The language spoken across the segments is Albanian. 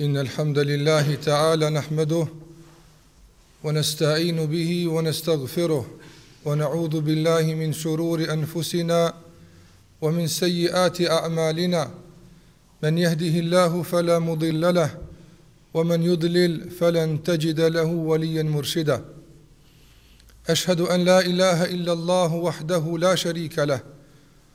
إن الحمد لله تعالى نحمده ونستعين به ونستغفره ونعوذ بالله من شرور أنفسنا ومن سيئات أعمالنا من يهده الله فلا مضل له ومن يضلل فلن تجد له وليا مرشدا أشهد أن لا إله إلا الله وحده لا شريك له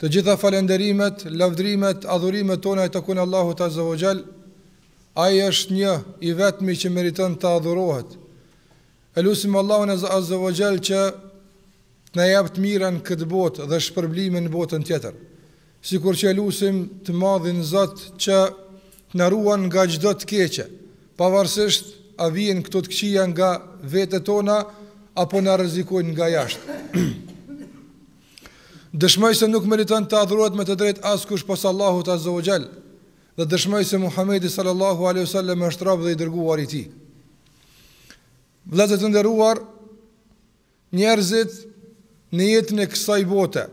Të gjitha falënderimet, lavdrimet, adhurimet tona i takojnë Allahut Azza wa Jall. Ai është një i vetmi që meriton të adhurohet. E lusim Allahun Azza wa Jall që të na japë të mirën këtë botë dhe shpërblimin në botën tjetër. Sikur që e lusim të madhin Zot që të na ruan nga çdo të keqe, pavarësisht a vijnë këto të këqija nga vetet tona apo na rrezikojnë nga jashtë. Dëshmoj se nuk meriton të adhurohet me të drejtë askush pos Allahut azza wa jall dhe dëshmoj se Muhamedi sallallahu alaihi wasallam është rob dhe i dërguari i Tij. Vëllezër të nderuar, njerëzit në jetën e kësaj bote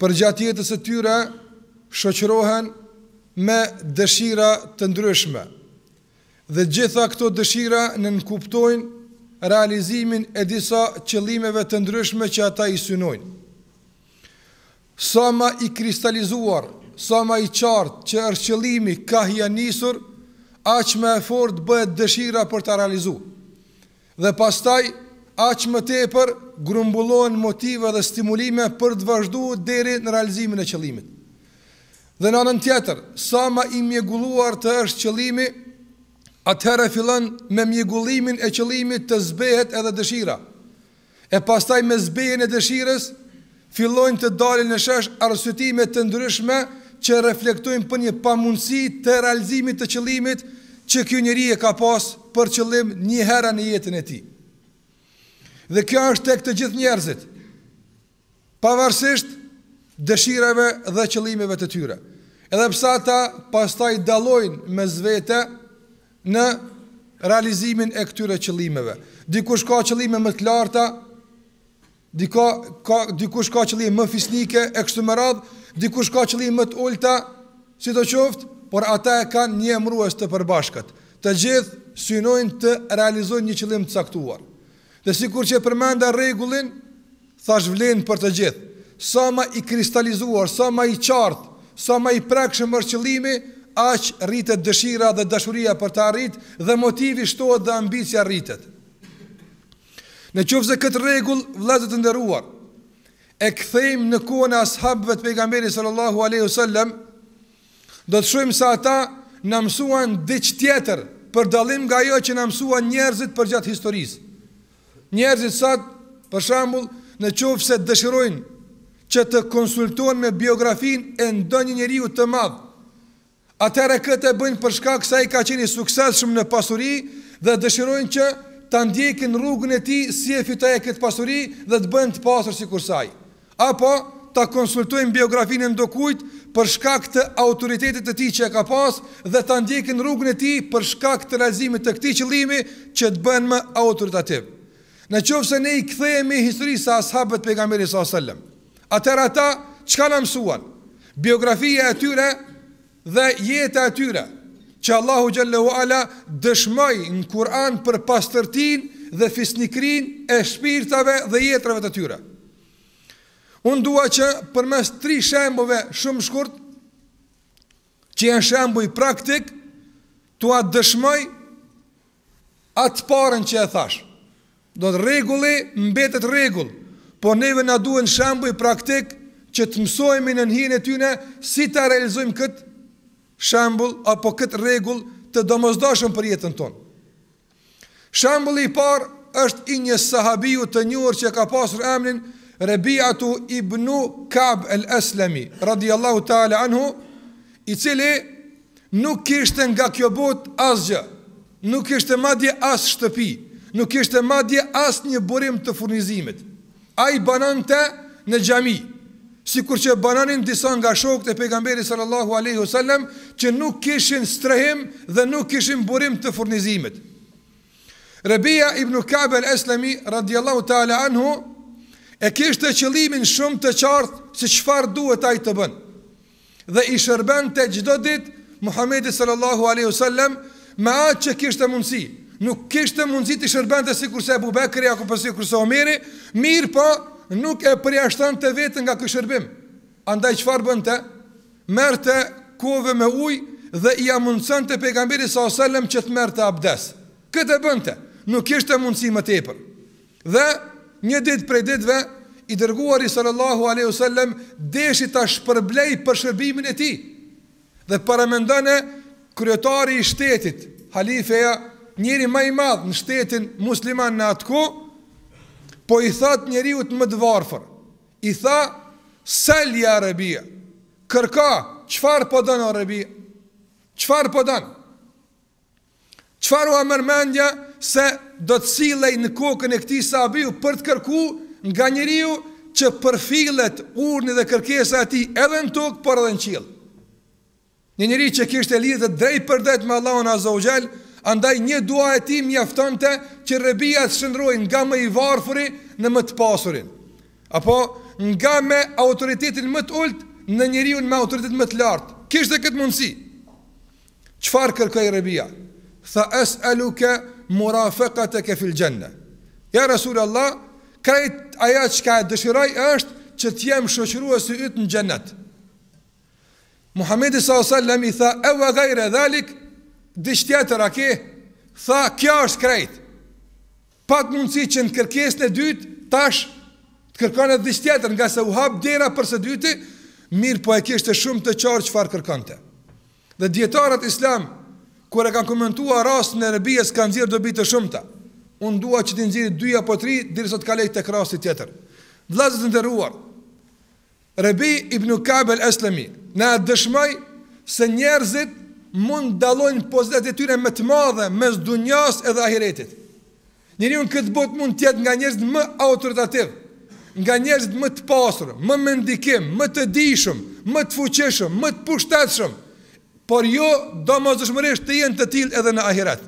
përgjatë jetës së tyre shoqërohen me dëshira të ndryshme. Dhe gjitha këto dëshira nënkuptojnë realizimin e disa qëllimeve të ndryshme që ata i synojnë. Sa ma i kristalizuar, sa ma i qartë që është qëllimi kah ja nisur, aq më e fortë bëhet dëshira për ta realizuar. Dhe pastaj aq më tepër grumbullohen motive dhe stimulime për të vazhduar deri në realizimin e qëllimit. Dhe në anën tjetër, sa më i mjegulluar të është qëllimi, atëherë fillon me mjegullimin e qëllimit të zbehet edhe dëshira, e pastaj me zbehjen e dëshirës, Fillojnë të dalin në shesh arsyetime të ndryshme që reflektojnë për një pamundësi të realizimit të qëllimit që ky njeri e ka pas për qëllim një herë në jetën e tij. Dhe kjo është tek të gjithë njerëzit, pavarësisht dëshirave dhe qëllimeve të tyre. Edhe pse ata pastaj dallojnë mes vete në realizimin e këtyre qëllimeve. Dikush ka qëllime më të larta, Dika ka dikush ka qëllime më fisnike e kështu me radhë, dikush ka qëllime më të ulëta, sidoqoftë, por ata e kanë një emërues të përbashkët. Të gjithë synojnë të realizojnë një qëllim të caktuar. Dhe sikur që e përmenda rregullin, thash vlen për të gjithë. Sa më i kristalizuar, sa më i qartë, sa më i prekshëm është qëllimi, aq rritet dëshira dhe dashuria për ta arrit dhe motivi shtohet dhe ambicia rritet. Në qoftë se këtë rregull, vëllezër të nderuar, e kthejmë në kohën e ashabëve të pejgamberit sallallahu alaihi wasallam, do të shohim se ata na mësuan diç tjetër për dallim nga ajo që na mësuan njerëzit përgjatë historisë. Njerëzit sot, për shembull, në qoftë se dëshirojnë që të konsultohen me biografinë e ndonjë njeriu të madh, Atëherë këtë e bëjnë për shkak se ai ka qenë i suksesshëm në pasuri dhe dëshirojnë që ta ndjekin rrugën e tij si e fitoi ai këtë pasuri dhe të bëhen të pasur sikurse ai. Apo, ta konsultojnë biografinë e ndokujt për shkak të autoritetit të tij që e ka pas dhe ta ndjekin rrugën e tij për shkak të realizimit të këtij qëllimi që të bëhen më autoritativ. Në qoftë se ne i kthehemi historisë së Ashabëve të Pejgamberit sallallahu alejhi wasallam, Atëherë ata çka na mësuan? Biografia e tyre dhe jeta e tyre, që Allahu xhel-le ve ala dëshmoi në Kur'an për pastërtinë dhe fisnikërinë e shpirtave dhe jetrave të tyre. Unë dua që përmes tri shembujve shumë shkurt që janë shembuj praktik, t'ua dëshmoj atë parim që e thash. Se rregulli mbetet rregull, por neve na duhen shembuj praktik që të mësohemi nën hijen e tyre si ta realizojmë kët shembull apo kët rregull të domosdoshëm për jetën tonë. Shembulli i parë është i një sahabiu të njohur që e ka pasur emrin Rabi'atu ibn Ka'b al-Aslami radiyallahu ta'ala anhu, i cili nuk kishte nga kjo botë asgjë, nuk kishte madje as shtëpi, nuk kishte madje as një burim të furnizimit. Ai banonte në xhami, sikur që banonin disa nga shokët e Pejgamberit sallallahu alejhi o sellem, që nuk kishin strehim dhe nuk kishin burim të furnizimit. Rebija ibn Ka'b al-Aslami radhiyallahu ta'ala anhu e kishte qëllimin shumë të qartë se çfarë duhet ai të bën. dhe i shërbente çdo ditë Muhamedit sallallahu alaihi wasallam me atë që kishte mundësi. Nuk kishte mundësi t'i shërbente sikurse Abu Bekri apo sikurse Omeri, mirëpo nuk e përjashtonte veten nga ky shërbim. Andaj çfarë bënte? Merrte kove me ujë dhe ia mundësonte pejgamberit sallallahu alaihi wasallam që të merrte abdes. Këtë bënte, nuk kishte mundësi më tepër. Dhe një ditë prej ditëve i dërguari sallallahu alaihi wasallam deshi ta shpërblej për shërbimin e tij. Dhe paramendone kryetari i shtetit, halifeja, njeri më i madh në shtetin musliman në atë kohë, po i thot njeriut më të varfër. I tha Sel ja Rebia. Kërka, çfarë po don o Rebia? Çfarë po don? Çfarë ua merr mendja se do të sillej në kokën e këtij sahabiu për të kërku nga njeriu që përfillet urdhri dhe kërkesa e tij edhe në tokë por edhe në qiell. Një njeri që kishte lidhje të drejtpërdrejtë me Allahun Azza wa Jall, andaj një dua e tij mjaftonte që Rebija të shndërrohej nga më i varfëri në më të pasurin. Apo nga me autoritetin më të ulët në njeriun me autoritetin më të lartë. E kishte këtë mundësi. Çfarë kërkoi Rebija? Tha es'eluke murafekateke fil xhenne. Ja Resul Allah, krejt ajo çka e dëshiroj është që të jem shoqëruesi yt në xhennet. Muhamedi sallallahu alaihi wasallam i tha e ve gajre dhalik diç tjetër a ke? Tha kjo është krejt. Pat mundësi që në kërkesën e dytë tash të kërkon edhe diç tjetër, ngase u hap dera për së dyti, mirëpo e kishte shumë të qartë çfarë kërkonte. Dhe dijetarët islam kur e kanë komentuar rastin e Rebijes kanë nxjerrë dobi të shumta. Unë dua që t'i nxjerr dy apo tri derisa të kaloj tek rasti tjetër. Vëllezër të nderuar, Rebi ibn Ka'b al-Aslami na dëshmoi se njerëzit mund të dallojnë pozitat e tyre më të mëdha mes dunjas edhe ahiretit. Njeriu në këtë botë mund të jetë nga njerëzit më autoritativë, nga njerëzit më të pasur, më me ndikim, më të dijshëm, më të fuqishëm, më të pushtetshëm, por jo domosdoshmërisht të jenë të tillë edhe në ahiret.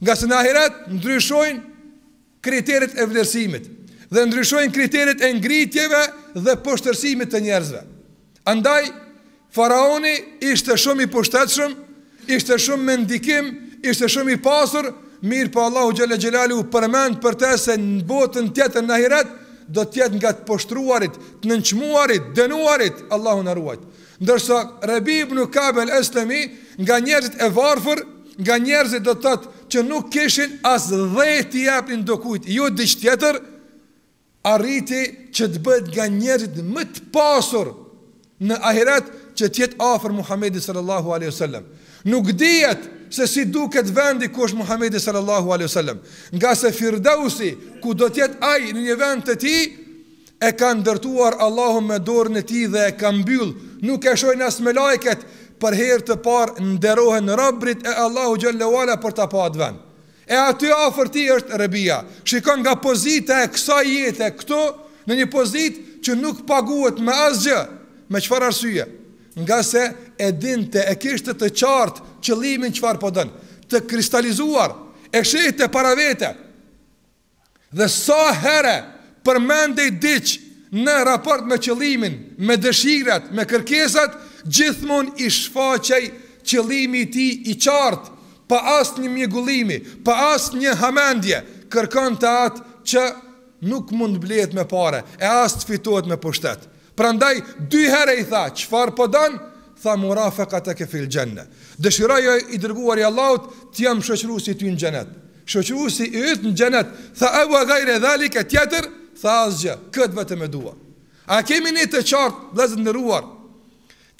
Ngase në ahiret ndryshojnë kriteret e vlerësimit dhe ndryshojnë kriteret e ngritjeve dhe poshtërimit të njerëzve. Andaj, faraoni ishte shumë i pushtetshëm, ishte shumë me ndikim, ishte shumë i pasur, mirëpo Allahu Xhelle Xhelaluhu përmend për te se në botën tjetër në ahiret, do të jetë nga të poshtruarit, të nënçmuarit, dënuarit, Allahu na ruajt. Ndërsa, Rebi ibn Ka'b el Eslemi, nga njerëzit e varfër, nga njerëzit do të thotë që nuk kishin as dhe t'i jepnin dikujt, jo diç tjetër, arriti që të bëhet nga njerëzit më të pasur në ahiret që të jetë afër Muhamedit sallallahu alaihi wasallam. Nuk dihet se si duket vendi ku është Muhamedi sallallahu alaihi wasallam, ngase Firdausi ku do të jetë ai në një vend të tij e ka ndërtuar Allahu me dorën e tij dhe e ka mbyll, nuk e shohin as melaiket, për herë të parë nderohen robrit e Allahut xhelle ve ala për ta pa atë vend. E aty afër tij është Rebija. Shikon nga pozita e kësaj jete këtu në një pozitë që nuk paguhet me asgjë. Me çfarë arsye? Ngase e dinte, e kishte të qartë qëllimin çfarë po don. Të kristalizuar, e shihte para vete. Dhe sa herë përmendej diç në raport me qëllimin, me dëshirat, me kërkesat, gjithmonë i shfaqej qëllimi i tij i qartë, pa asnjë mjegullimi, pa asnjë hamendje, kërkonte atë që nuk mund të blehet me pare, e as të fitohet me pushtet. Prandaj, dy herë i tha, çfarë po don? Tha, Murafekateke fil xhenne. Dëshiroj, o i Dërguari i Allahut, të jam shoqërues i yt në Xhenet. Shoqëruesi i yt në xhenet, tha e wa gajre dhalik, tjetër, tha asgjë, këtë vetëm e dua. A kemi ne të qartë, vëllezër të nderuar,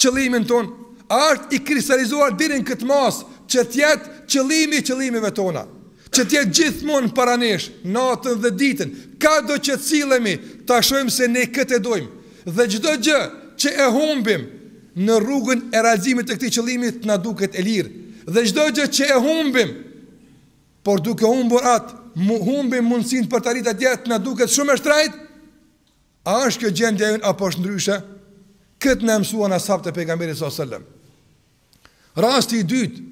qëllimin tonë? A është i kristalizuar deri në këtë masë që të jetë qëllimi i qëllimeve tona? Që të jetë gjithmonë para nesh, natën dhe ditën, kado që të sillemi, ta shohim se ne këtë e dojmë dhe çdo gjë që e humbim në rrugën e realizimit të këtij qëllimi të na duket e lirë dhe çdo gjë që e humbim por duke humbur atë, humbim mundësinë për të arritur atje, të na duket shumë e shtrejtë. A është kjo gjendja jonë apo është ndryshe? Këtë na mësuan ashabët e pejgamberit sallallahu alajhi wasallam. Rasti i dytë,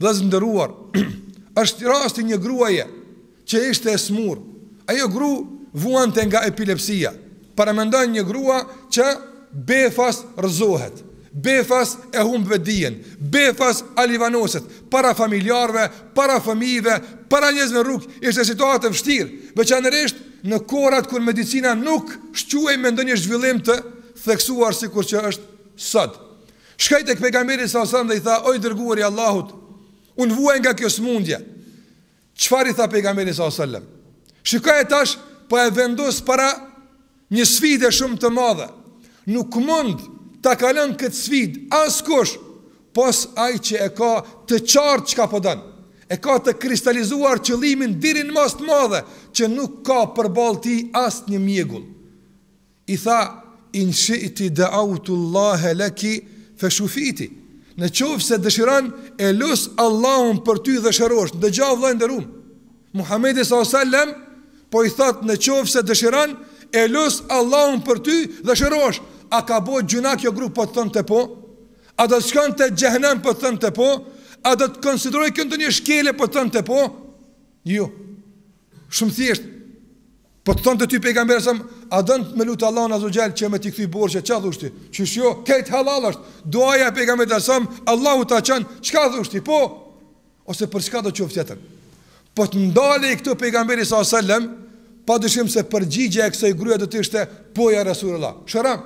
vëllezër nderuar, është rasti i një gruaje që ishte e smur. Ajo gru vuante nga epilepsia. Paramendoni një grua që befas rrëzohet, befas e humb vetëdijen, befas alivanoset para familjarëve, para fëmijëve, para njerëzve në rrugë, ishte situatë e vështirë, veçanërisht në kohërat kur medicina nuk shquhej me ndonjë zhvillim të theksuar sikur që është sot. Shkoi tek pejgamberi sallallahu alajhi wasallam dhe i tha: "O i dërguari i Allahut, unë vuaj nga kjo sëmundje." Çfarë i tha Pejgamberi sa selam? Shikoje tash po e vendos para një sfide shumë të madhe. Nuk mund ta kalon këtë sfidë askush pos ai që e ka të qartë çka po don. E ka të kristalizuar qëllimin deri në masë të madhe që nuk ka përballë tij asnjë mjegull. I tha, In shi'ti da'awtu Allahe leki fe shufi'ti, Në qoftë se dëshiron, e lus Allahun për ty dhe shërohesh. Ndëgjo vëllai i nderuar. Muhamedi sallallahu alaihi wasallam po i thotë në qoftë se dëshiron, e lus Allahun për ty dhe shërohesh. A ka bo gjuna kjo gru po të thonte po? A do të shkonte xhehnem po të thonte po? A do të konsiderohej kjo ndonjë shkelje po të thonte po? Jo, shumë thjesht, Po të thonte ty pejgamberi sa a don me lut Allahun azze we xhel që me t'i kthy borxhet çka thoshe ti? Qysh jo, krejt halal është. Duaja e pejgamberit sa Allahu ta çon, çka thoshe ti? Po. Ose për çkado qoftë tjetër? Po të ndalej këtu pejgamberi sa selam, pa dyshim se përgjigja e kësaj gruaje do të ishte po ja Resulullah. Shëram.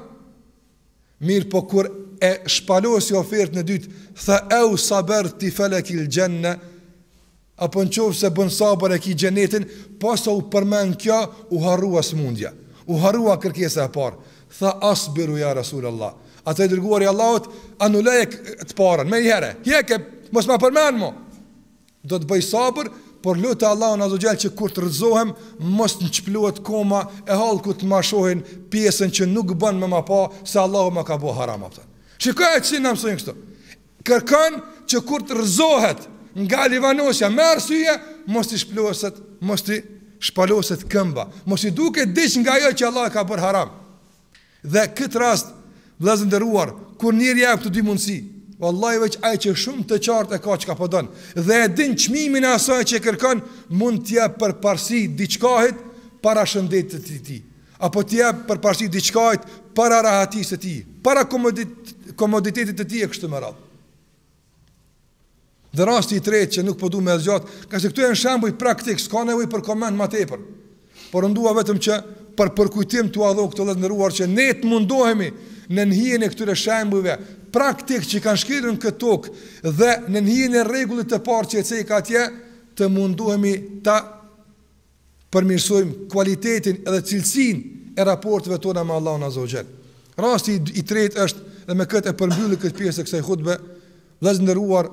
Mirëpo kur e shpalosi ofertën e dytë, tha, Eu saberti felekil xhenneh, Apo në qoftë se bon sabër e ki xhenetin, pasi u përmend kjo, u harrua sëmundja, u harrua kërkesa e parë. Tha, Asbiru ja Resulallah, Atëherë i Dërguari i Allahut, anuloje të parën, menjëherë, hjeke, mos ma përmend mo! Do të bëj sabër, por lute Allahun Azze ue Xhel që kur të rrëzohem, mos t'më çplohet koma e hallkut të ma shohin pjesën që nuk bën me ma pa se Allahu ma ka bo haram, apëton. Shikoje si na mësojnë këtu. Kërkon që kur të rrëzohet nga alivanosja, me arsye, mos të shploset, mos të shpaloset këmba, mos i duket diç nga ajo që Allahu e ka bërë haram. Dhe këtë rast, vëllezër t'nderuar, kur njeri i ka këto dy mundësi, vallahi veç ai që shumë të qartë e ka çka po don dhe e din çmimin e asaj që e kërkon, mund t'i jep përparësi diçkahit para shëndetit të tij, apo t'i jep përparësi diçkahit para rahatisë së tij, para komoditetit të tij e kështu me radhë. Dhe rasti i tretë që nuk po du me zgjat, ngase këto janë shembuj praktik, s'ka nevojë për koment ma tepër. Por unë dua vetëm që për përkujtim t'ua dhashë këto të nderuar që ne të mundohemi nën hijen e këtyre shembujve praktik që kanë shkelur në këtë tokë dhe nën hijen e rregullit të parë që e ceka atje të mundohemi ta përmirësojmë kualitetin edhe cilësinë e raporteve tona me Allahun azze ue xhel. Rasti i tretë është dhe me këtë e përmbylli këtë pjesë të kësaj hutbe, vëllezër t'nderuar,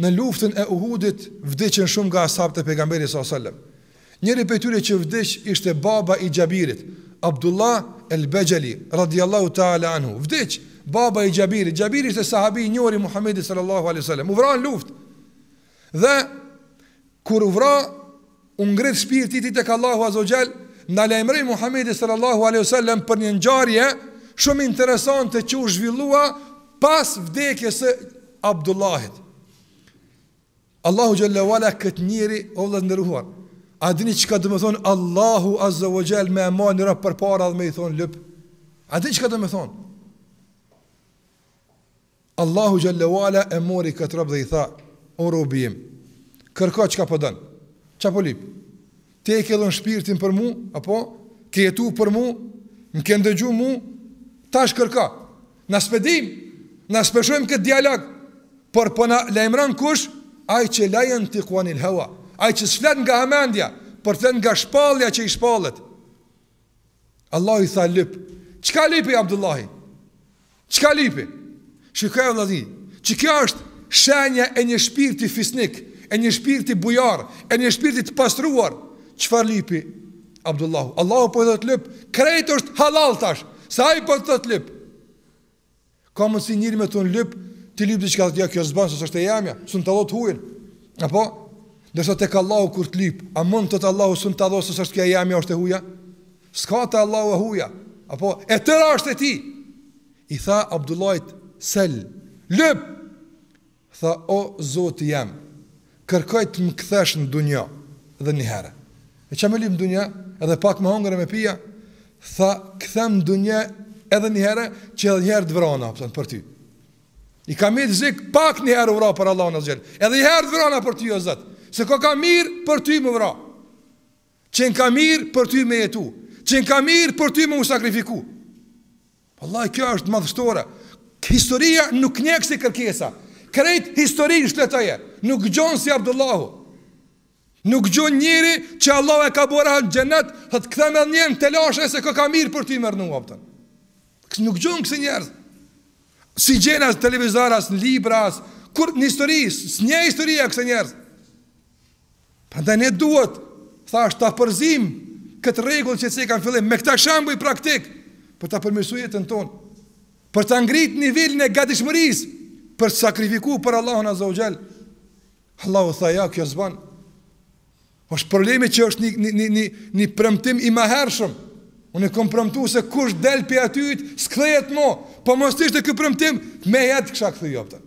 në luftën e Uhudit vdiqën shumë nga ashabët e pejgamberit sallallahu alajhi wasallam. Njëri prej tyre që vdiq ishte baba i Xhabirit, Abdullah el-Bexheli radhiyallahu ta'ala anhu. Vdiq baba i Xhabirit. Xhabiri ishte sahabi i njohur i Muhamedit sallallahu alajhi wasallam. U vra në luftë. Dhe kur u vra, u ngrit shpirti i tij tek Allahu Azze ue Xhel, na lajmëroi Muhamedi sallallahu alaihi wasallam për një ngjarje shumë interesante që u zhvillua pas vdekjes së Abdullahit. Allahu Xhelle ue ala këtë njeri, o vlla i nderuar. A dini çka domethon Allahu Azze ue Xhel me e marr njerin përpara dhe me i thonë lyp? A dini çka domethon? Allahu xhelle ue ala e mori këtë rob dhe i tha, O robi jim, kërko çka po don. Ça po lyp? Ti e ke dhon shpirtin për mu, apo ke jetu për mu, më ke dëgju mu, tash kërko. Na s'pe dimë, na s'pe shohim këtë dialog. Por po na lajmëron kush? Ai që la jentiku anil hewa, ai që s'flet nga hamendja, por flet nga shpallja që i shpallet. Allahu i tha lyp. Çka lipi Abdullahi? Çka lipi? Shikoj vëllazi, që kjo është shenja e një shpirti fisnik, e një shpirti bujar, e një shpirti të pastruar. Çfarë lipi? Abdullahu. Allahu po i thotë lyp, krejt është halal tash. Se ai po thotë lyp? Ka mundësi njeri me thënë lyp, ti lyp diçka thotë ja, kjo s'ban, se s'është e jemja, s'un ta dho të hujën. Apo? Ndërsa tek Allahu kur të lyp, a mund të thotë Allahu s'un ta dho, se s'është kjo e jemja, është e huja? S'ka te Allahu e huja. Apo? E tëra është e tij. I tha Abdullahit, sel, lyp, Tha, O Zoti jem, kërkoj të më kthesh në dunja dhe një herë, e çka me lyp në dunja, edhe pak me hongër e me pi? Ja, tha, kthem në dunja edhe një herë, që edhe një herë të vrana, a kupton, për ty. I ka me të zik, pak një herë u vra për Allahun Azza wa Jall, edhe një herë të vrana për ty, o Zot, se koka mirë për ty me u vra. Qenka mirë për ty me jetu. Qenka mirë për ty me u sakrifiku. Vallahi, kjo është madhështore. Historia nuk njeh kësi kërkesa. Krejt historinë shfletoje. Nuk gjen si Abdullahu. Nuk gjen njeri që Allahu e ka bora në xhenet, e thotë kthem në telashe se koka mirë për ty me rrnu, a kupton. Nuk gjen kësi njerëz. S'i gjen as televizora, as në libra, askund në histori, s'njeh historia kësi njerëz. Prandaj ne duhet, thashë, ta përzim këtë rregull që e cekëm në fillim me këta shembuj praktik për ta përmirësuar jetën tonë, për ta ngrit nivelin e gatishmërisë për të sakrifikuar për Allahun Azza wa Jall. Allahu tha ja kjo s'bën. Është problemi që është një një një një, një premtim i mëhershëm. Unë kam premtuar se kush del pe aty, s'kthehet më. Po mos t'ishte ky premtim, me jetë kisha kthyer a kupton.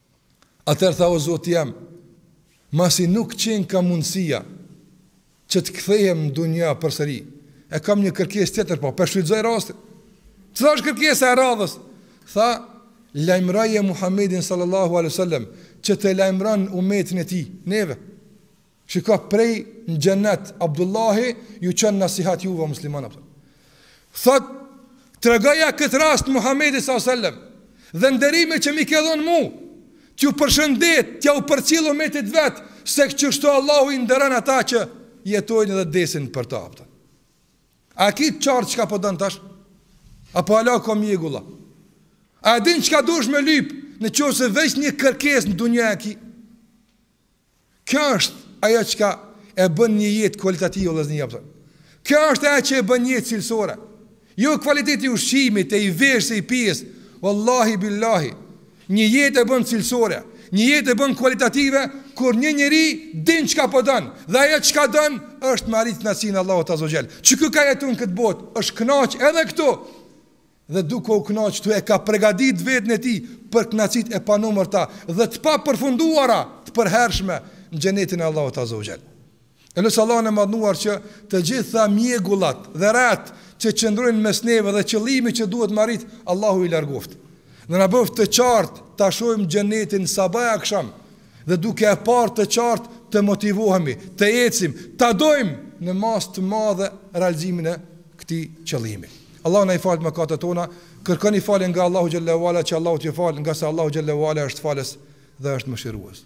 Atëherë tha o Zoti jem, masi nuk qenka mundësia që të kthehem në dunja përsëri, e kam një kërkesë tjetër, po e shfrytëzoj rastin. Cila është kërkesa e radhës? Tha, lajmëroje Muhammedin sallallahu alejhi ue selem, që të lajmëron umetin e tij, neve. Shiko prej në xhenet Abdullahi ju çon nasihat juve musliman, a kupton. Thot tregoja këtë rast Muhamedit sallallahu alaihi wasallam dhe nderimet që m'i ke dhon mu. T'ju përshëndet, t'ja u përcjell umetit vet se kështu Allahu i nderon ata që jetojnë dhe desin për ta, a kupton. A e ki qartë çka po don tash? Apo ala ka mjegulla? A din çka dush me lyp në qoftë se veç një kërkesë në dunja e ki? Kjo është ajo çka e bën një jetë kualitative vëllezër. Kjo është ajo që e bën një jetë cilësore. Jo kvaliteti i ushqimit, e i veshjes, e i pijes. Wallahi billahi. Një jetë e bën cilësore, një jetë e bën kualitative kur një njeri din çka po don dhe ajo çka don është me arrit kënaqësinë e Allahut azza wa jall. Që ky ka jetuar në këtë botë, është kënaq edhe këtu. dhe duke u kënaq ktu e ka pregadit veten e tij për kënaqësitë e panumërta dhe të papërfunduara të përhershme në xhenetin e Allahut azza wa jall. E lus Allahun e madhnuar që të gjitha mjegullat dhe retë që qëndrojnë mes neve dhe qëllimi që duhet me arrit Allahu i largoft dhe na bëftë të qartë ta shohim xhenetin sabah e aksham dhe duke e parë të qartë të motivohemi, të ecim, ta dojmë në masë të madhe realizimin e këtij qëllimi. Allahu na i falë mëkatet tona, kërkoni falje nga Allahu xhallahu ala që Allahu t'ju falë, ngase Allahu xhallahu ala është falës dhe është mëshirues.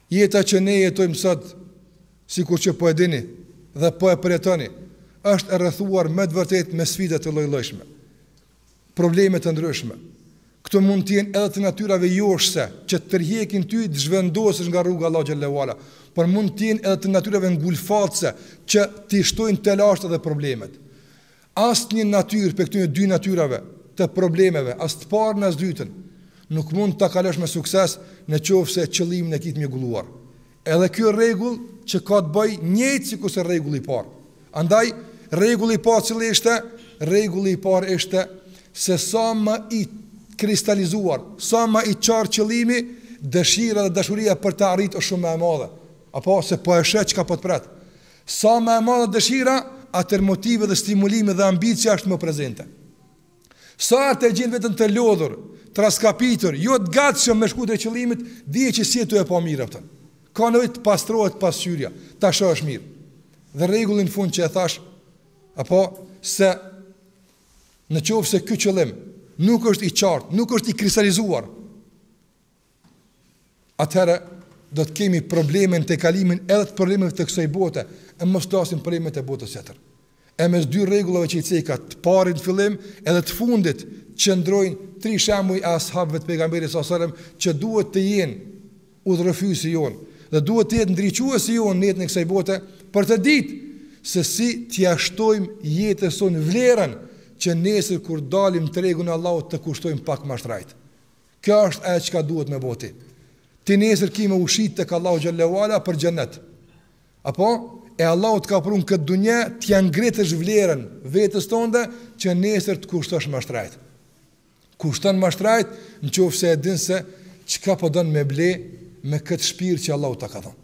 Jeta që ne jetojmë sot, sikur që po e dini dhe po e përjetoni, është e rrethuar me të vërtetë me sfida të lloj-llojshme, probleme të ndryshme. Këto mund të jenë edhe të natyrave joshëse, që të tërheqin ty të zhvendosësh nga rruga e Allahut xhallahu ala, por mund të jenë edhe të natyrave ngulfatëse, që t'i shtojnë telashet edhe problemet. Asnjë natyrë prej këtyre dy natyrave të problemeve, as të parën as të dytën, nuk mund ta kalosh me sukses në qoftë se qëllimin e ke të mjegulluar. Edhe kjo rregull që ka të bëjë njëjtë sikurse rregulli i parë. Andaj, rregulli i parë cili ishte? Rregulli i parë ishte se sa më i kristalizuar, sa ma i qartë qëllimi, dëshira dhe dashuria për ta arrit është shumë ma e madhe. Apo, se po e sheh çka po të pret. Sa ma e madhe dëshira, atëherë motivi dhe stimulimi dhe ambicia është më prezente. Sa herë e gjen veten të lodhur, të raskapitur, jo të gatshëm me shku drejt qëllimit, dije që s'je tu e pa mirë atë. Ka nevojë të pastrohet pasqyrja, ta shohësh mirë. Dhe rregulli në fund që e thash, apo se në qoftë se ky qëllim nuk është i qartë, nuk është i kristalizuar, atëherë do të kemi probleme në tejkalimin edhe të problemeve të kësaj bote, e mos flasim për problemet e botës tjetër. E mes dy rregullave që i ceka të parin në fillim edhe të fundit qëndrojnë tri shembuj e ashabëve të pejgamberit sallallahu alajhi wasallam që duhet të jenë udhërrëfyesi jon dhe duhet të jetë ndriçuesi jon në jetën e kësaj bote për të ditë se si t'ia shtojmë jetës sonë vlerën që nesër kur dalim n'tregun e Allahut të kushtojmë pak ma shtrajt. Kjo është ajo çka duhet me bo ti. Ti nesër ki me u shit tek Allahu xhelle uala për xhenet. Apo? E Allahu të ka pru në këtë dunja t'ia ngritësh vlerën vetes tonde që nesër të kushtosh ma shtrajt. Kushton ma shtrajt në qoftë se e din se çka po don me ble me këtë shpirt që Allahu ta ka dhonë.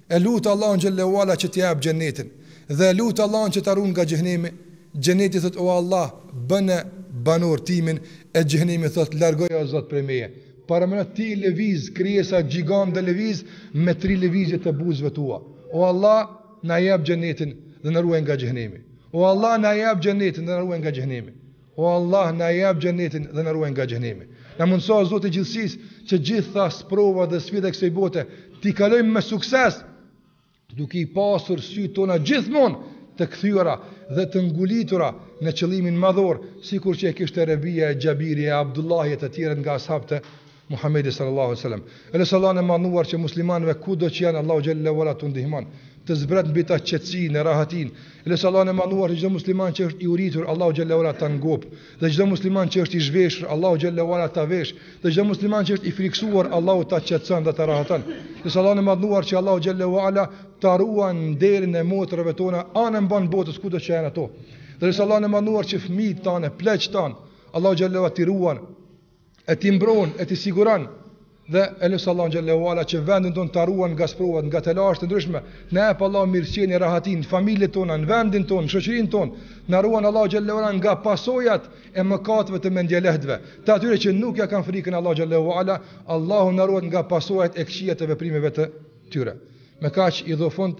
E lut Allahun xhelle uala që ta jep xhenetin dhe e lut Allahun që të run nga xhehenemi, xheneti thot o Allah bëne banor timin e xhehenemi thot largoje o Zot prej meje, paramendo t'i lëviz krijesa gjigant dhe i lëviz me tri lëvizje të buzëve tua, o Allah na jap xhenetin dhe na ruaj nga xhehenemi, o Allah na jap xhenetin dhe na ruaj nga xhehenemi. O Allah na jap xhenetin dhe na ruaj nga xhehenemi. Na mundëso o Zoti i gjithësisë që gjitha sprovat dhe sfidat e kësaj bote t'i kalojmë me sukses, duke i pasur sytë tona gjithmonë të kthyera dhe të ngulitura në qëllimin madhor, sikur që e kishte Rebija e Xhabiri e Abdullahi e të tjerët nga ashabët Muhamedit sallallahu alaihi wasallam. E lus Allahun e madhëruar që muslimanëve kudo që janë Allahu xhelle uala t'u ndihmon, të zbret mbi ta qetësinë e rahatinë. E lus Allahun e madhëruar çdo musliman që është i uritur Allahu xhelle uala ta ngop, dhe çdo musliman që është i zhveshur Allahu xhelle uala ta vesh, dhe çdo musliman që është i frikësuar Allahu ta qetëson dhe ta rahaton. E lus Allahun e madhëruar që Allahu xhelle uala ta ruan nderin e motrave tona anembanë botës kudo që janë ato. E lus Allahun e madhëruar që fëmijët tanë, pleqtë tanë, Allahu xhelle uala t'i ruan e t'i mbron, e t'i siguron dhe e lus Allahun xhelle uala që vendin tonë ta ruan nga sprovat, nga telashet e ndryshme, na jep Allahu mirëqenie e rahati në familjet tona, në vendin tonë, në shoqërinë tonë, na ruan Allahu xhelle uala nga pasojat e mëkateve të mendjelehtëve, të atyre që nuk ja kanë frikën Allahut xhelle uala, Allahu na ruajt nga pasojat e këqija të veprimeve të tyre. Me kaq i dho fund